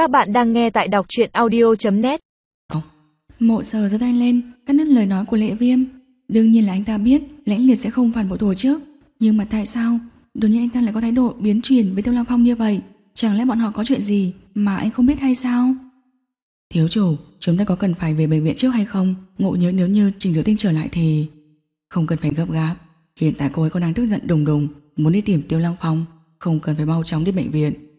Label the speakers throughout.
Speaker 1: Các bạn đang nghe tại đọc truyện audio.net
Speaker 2: Mộ sờ giơ tay lên, cắt đứt lời nói của lệ viêm. Đương nhiên là anh ta biết lãnh liệt sẽ không phản bội tổ chức. Nhưng mà tại sao đột nhiên anh ta lại có thái độ biến chuyển với Tiêu Lăng Phong như vậy? Chẳng lẽ bọn họ có chuyện gì mà anh không biết hay sao? Thiếu chủ, chúng ta có cần phải về bệnh viện trước hay không? Ngộ nhớ nếu như Trình Diệu Tinh trở lại thì... Không cần phải gấp gáp. Hiện tại cô ấy còn đang tức giận đùng đùng, muốn đi tìm Tiêu Lăng Phong. Không cần phải mau chóng đi bệnh viện.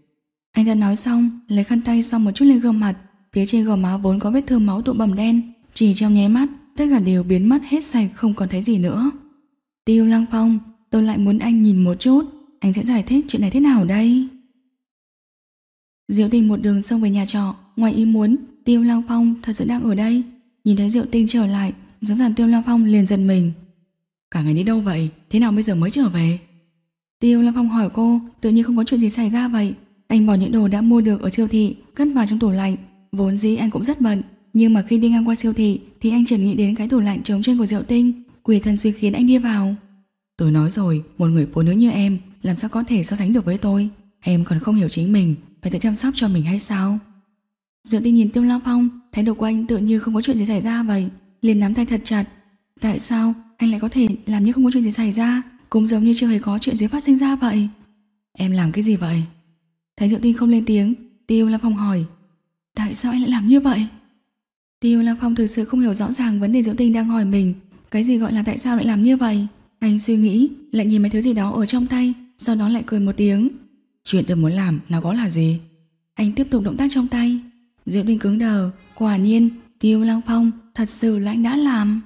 Speaker 2: Anh đã nói xong, lấy khăn tay xong một chút lên gương mặt, phía trên gò má vốn có vết thương máu tụ bầm đen, chỉ trong nháy mắt, tất cả đều biến mất hết sạch không còn thấy gì nữa. Tiêu Lăng Phong, tôi lại muốn anh nhìn một chút, anh sẽ giải thích chuyện này thế nào đây? Diệu Tinh một đường xông về nhà trọ, ngoài ý muốn, Tiêu Lăng Phong thật sự đang ở đây. Nhìn thấy Diệu Tinh trở lại, rõ ràng Tiêu Lăng Phong liền giận mình. Cả ngày đi đâu vậy? Thế nào bây giờ mới trở về? Tiêu Lăng Phong hỏi cô, tự nhiên không có chuyện gì xảy ra vậy. Anh bỏ những đồ đã mua được ở siêu thị, cất vào trong tủ lạnh. Vốn dĩ anh cũng rất bận, nhưng mà khi đi ngang qua siêu thị thì anh chợt nghĩ đến cái tủ lạnh trống trên của Diệu Tinh. Quỷ thần suy khiến anh đi vào. Tôi nói rồi, một người phụ nữ như em làm sao có thể so sánh được với tôi. Em còn không hiểu chính mình, phải tự chăm sóc cho mình hay sao? Diệu Tinh nhìn Tiêu Long Phong, thái độ của anh tự như không có chuyện gì xảy ra vậy, liền nắm tay thật chặt. Tại sao anh lại có thể làm như không có chuyện gì xảy ra, cũng giống như chưa hề có chuyện gì phát sinh ra vậy? Em làm cái gì vậy? Thấy Diệu Tinh không lên tiếng, Tiêu Lam Phong hỏi Tại sao anh lại làm như vậy? Tiêu Lam Phong thực sự không hiểu rõ ràng vấn đề Diệu Tinh đang hỏi mình Cái gì gọi là tại sao lại làm như vậy? Anh suy nghĩ, lại nhìn mấy thứ gì đó ở trong tay Sau đó lại cười một tiếng Chuyện tôi muốn làm nó có là gì? Anh tiếp tục động tác trong tay Diệu Tinh cứng đờ Quả nhiên Tiêu Lam Phong thật sự là anh đã làm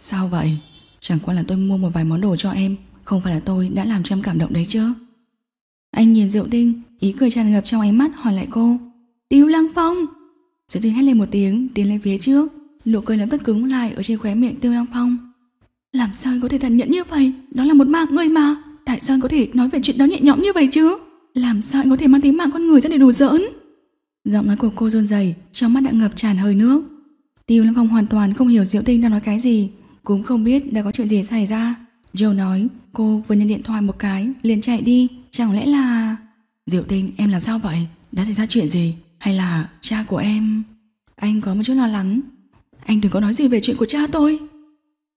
Speaker 2: Sao vậy? Chẳng qua là tôi mua một vài món đồ cho em Không phải là tôi đã làm cho em cảm động đấy chứ anh nhìn Diệu Tinh Ý cười tràn ngập trong ánh mắt, hỏi lại cô. Tiêu Lăng Phong! Diệu Tinh hét lên một tiếng, tiến lên phía trước. Nụ cười lập tức cứng lại ở trên khóe miệng Tiêu Lăng Phong. Làm sao anh có thể tàn nhẫn như vậy? Đó là một mạng người mà. Tại sao anh có thể nói về chuyện đó nhẹ nhõm như vậy chứ? Làm sao anh có thể mang tính mạng con người ra để đùa giỡn? Giọng nói của cô run rẩy, Trong mắt đã ngập tràn hơi nước. Tiêu Lăng Phong hoàn toàn không hiểu Diệu Tinh đang nói cái gì, Cũng không biết đã có chuyện gì xảy ra. Joe nói, cô vừa nhận điện thoại một cái, liền chạy đi. Chẳng lẽ là... Diệu Tinh em làm sao vậy? Đã xảy ra chuyện gì? Hay là cha của em? Anh có một chút lo lắng. Anh đừng có nói gì về chuyện của cha tôi.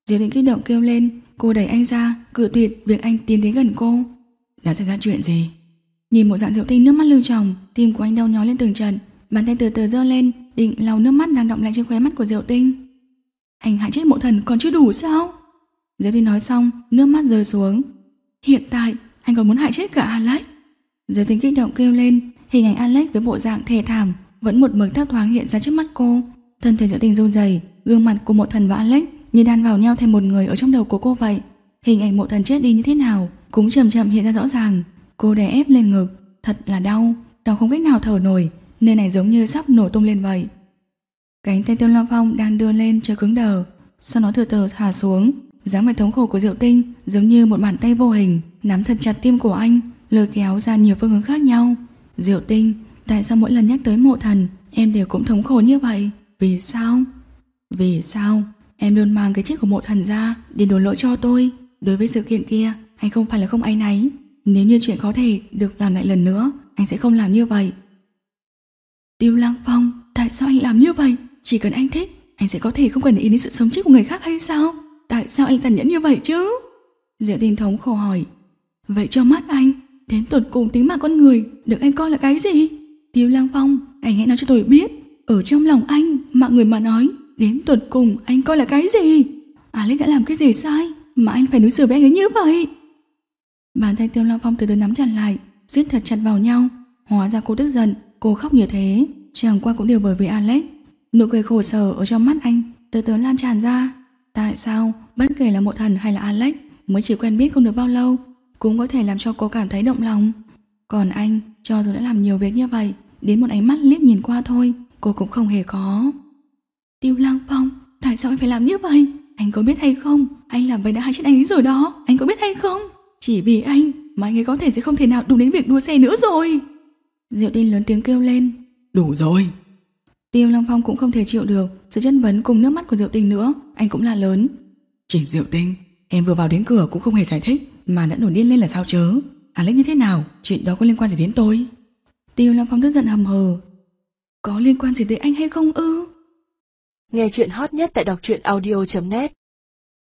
Speaker 2: Diệu Tinh kích động kêu lên, cô đẩy anh ra, cự tuyệt việc anh tiến đến gần cô. Đã xảy ra chuyện gì? Nhìn một dạng Diệu Tinh nước mắt lưu tròng, tim của anh đau nhói lên từng trận, bàn tay từ từ giơ lên, định lau nước mắt đang động lại trên khóe mắt của Diệu Tinh. Anh hại chết mộ thần còn chưa đủ sao? Diệu Tinh nói xong, nước mắt rơi xuống. Hiện tại, anh còn muốn hại chết cả Alex. Diệu Tinh kích động kêu lên, hình ảnh Alex với bộ dạng thề thảm vẫn một mực thấp thoáng hiện ra trước mắt cô. Thân thể Diệu Tinh run rẩy, gương mặt của mộ thần và Alex như đan vào nhau thành một người ở trong đầu của cô vậy. Hình ảnh mộ thần chết đi như thế nào cũng chậm chậm hiện ra rõ ràng. Cô đè ép lên ngực, thật là đau, đau không cách nào thở nổi, nơi này giống như sắp nổ tung lên vậy. Cánh tay Tiêu Long Phong đang đưa lên chờ cứng đờ, sau đó từ từ thả xuống, dáng vẻ thống khổ của Diệu Tinh giống như một bàn tay vô hình nắm thật chặt tim của anh, lôi kéo ra nhiều phương hướng khác nhau. Diệu Tinh, tại sao mỗi lần nhắc tới mộ thần, em đều cũng thống khổ như vậy? Vì sao? Vì sao? Em luôn mang cái chết của mộ thần ra để đổ lỗi cho tôi. Đối với sự kiện kia, anh không phải là không áy náy. Nếu như chuyện có thể được làm lại lần nữa, anh sẽ không làm như vậy. Tiêu Lăng Phong, tại sao anh làm như vậy? Chỉ cần anh thích, anh sẽ có thể không cần ý đến sự sống chết của người khác hay sao? Tại sao anh tàn nhẫn như vậy chứ? Diệu Đình thống khổ hỏi. Vậy cho mắt anh, đến tuột cùng tính mạng con người được anh coi là cái gì? Tiêu Lang Phong, anh hãy nói cho tôi biết, ở trong lòng anh, mạng người mà nói, đến tuột cùng anh coi là cái gì? Alex đã làm cái gì sai mà anh phải đối xử với anh ấy như vậy? Bàn tay Tiêu Lang Phong từ từ nắm chặt lại, siết thật chặt vào nhau. Hóa ra cô tức giận, cô khóc như thế, chẳng qua cũng đều bởi vì Alex. Nụ cười khổ sở ở trong mắt anh từ từ lan tràn ra. Tại sao, bất kể là mộ thần hay là Alex mới chỉ quen biết không được bao lâu, cũng có thể làm cho cô cảm thấy động lòng. Còn anh, cho dù đã làm nhiều việc như vậy, đến một ánh mắt liếc nhìn qua thôi, cô cũng không hề có. Tiêu Lăng Phong, tại sao anh phải làm như vậy? Anh có biết hay không? Anh làm vậy đã hại chết anh ấy rồi đó, anh có biết hay không? Chỉ vì anh mà anh ấy có thể sẽ không thể nào đụng đến việc đua xe nữa rồi. Diệu Tinh lớn tiếng kêu lên. Đủ rồi. Tiêu Lăng Phong cũng không thể chịu được sự chất vấn cùng nước mắt của Diệu Tinh nữa, anh cũng là lớn. Trình Diệu Tinh, em vừa vào đến cửa cũng không hề giải thích, mà đã nổi điên lên là sao chớ? Alex như thế nào? Chuyện đó có liên quan gì đến tôi? Tiêu Lam Phong tức giận hầm hờ. có liên quan gì tới anh hay không ư?
Speaker 1: Nghe chuyện hot nhất tại đọc truyện audio.net